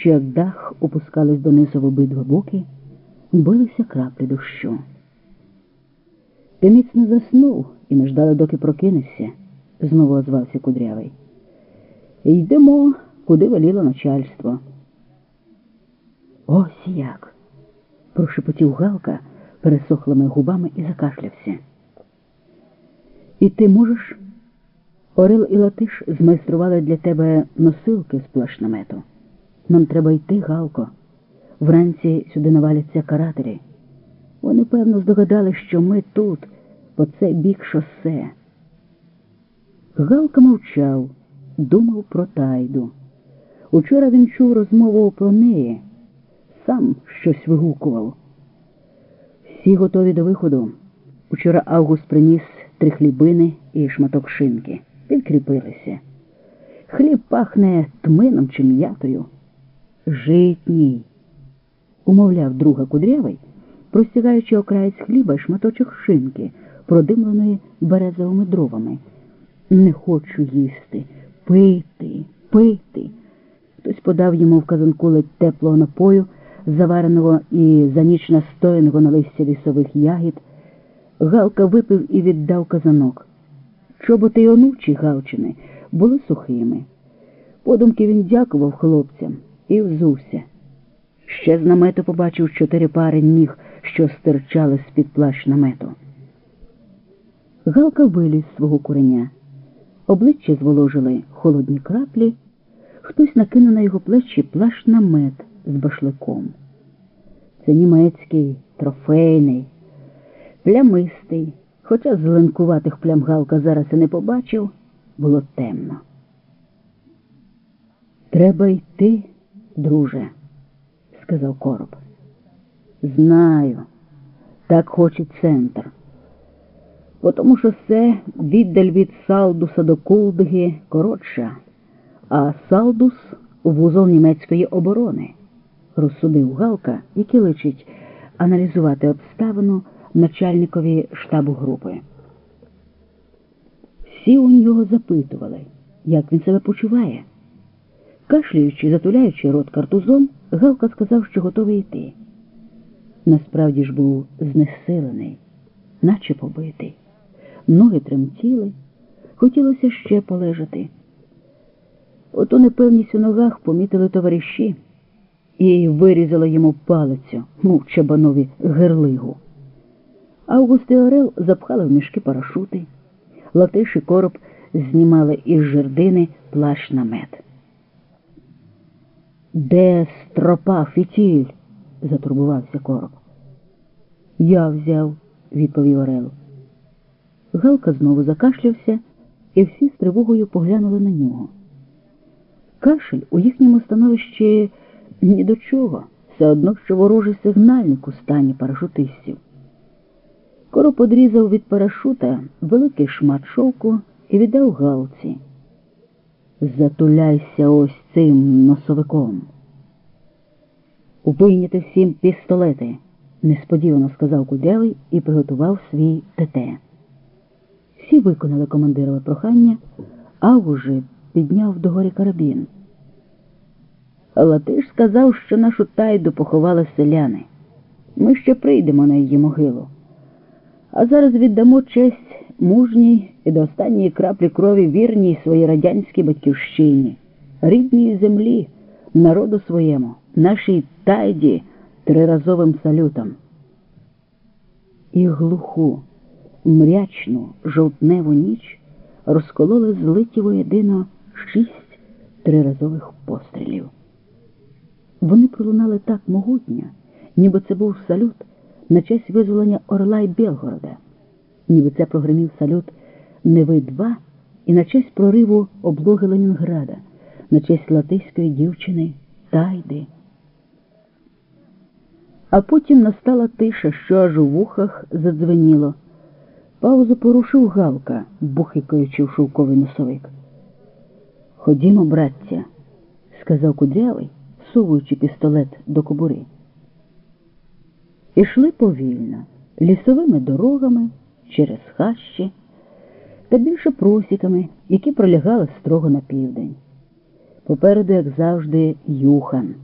що як дах опускались донизу в обидва боки, билися краплі дощу. Ти міцно заснув, і ми ждали, доки прокинешся, знову озвався кудрявий. Йдемо, куди веліло начальство. Ось як. прошепотів Галка пересохлими губами і закашлявся. І ти можеш? Орел і Латиш змайстрували для тебе носилки з плашнамету. Нам треба йти, Галко. Вранці сюди наваляться карателі. Вони, певно, здогадали, що ми тут, по цей бік шосе. Галка мовчав, думав про тайду. Учора він чув розмову про неї, сам щось вигукував. Всі готові до виходу. Учора Август приніс три хлібини і шматок шинки. Підкріпилися. Хліб пахне тмином чи м'ятою. Житній, умовляв друга кудрявий, простягаючи окраєць хліба й шматочок шинки, продимленої березовими дровами. Не хочу їсти, пити, пити. Хтось подав йому в казанку ледь теплого напою, завареного і за ніч настояного на листя лісових ягід. Галка випив і віддав казанок. Чоботи й онучі Галчини були сухими. Подумки він дякував хлопцям і взувся. Ще з намету побачив чотири пари ніг, що стирчали з-під плащ намету. Галка виліз свого куреня. Обличчя зволожили холодні краплі, хтось накинув на його плечі плащ намет з башликом. Це німецький, трофейний, плямистий, хоча зеленкуватих плям Галка зараз і не побачив, було темно. Треба йти, друже, сказав короб. Знаю, так хоче центр. Бо тому що все віддаль від Салдуса до Кулдиги коротша, а Салдус вузол німецької оборони, розсудив Галка, який личить аналізувати обставину начальникові штабу групи. Всі у нього запитували, як він себе почуває. Кашляючи, затуляючи рот картузом, Галка сказав, що готовий йти. Насправді ж був знесилений, наче побитий. Ноги тремтіли, хотілося ще полежати. Оту непевність у ногах помітили товариші і вирізали йому палицю, мов чабанові герлигу. Август і Орел запхали в мішки парашути, латиш і короб знімали із жердини плащ намет. Де стропа фітіль? затурбувався короб. Я взяв, відповів Орел. Галка знову закашлявся, і всі з тривогою поглянули на нього. Кашель у їхньому становищі ні до чого, все одно, що ворожий сигнальник у стані парашутистів. Короб подрізав від парашута великий шмат шовку і віддав галці. Затуляйся ось цим носовиком. Вийняти всім пістолети, несподівано сказав кудрявий і приготував свій ТТ. Всі виконали командирове прохання, а уже підняв догорі карабін. Латиш сказав, що нашу тайду поховали селяни. Ми ще прийдемо на її могилу. А зараз віддамо честь мужній і до останньої краплі крові вірній своїй радянській батьківщині, рідній землі, народу своєму, нашій тайді триразовим салютом. І глуху, мрячну, жовтневу ніч розкололи злиті воєдино шість триразових пострілів. Вони пролунали так могутньо, ніби це був салют на честь визволення Орла й Білгорода ніби це прогремів салют Неви 2 і на честь прориву облоги Ленінграда, на честь латиської дівчини Тайди. А потім настала тиша, що аж у вухах задзвеніло. Паузу порушив Галка, бухикаючи в шовковий носовик. Ходімо, браття, сказав кудрявий, совуючи пістолет до кобури. Ішли повільно, лісовими дорогами через хащі та більше просіками, які пролягали строго на південь. Попереду, як завжди, юхан.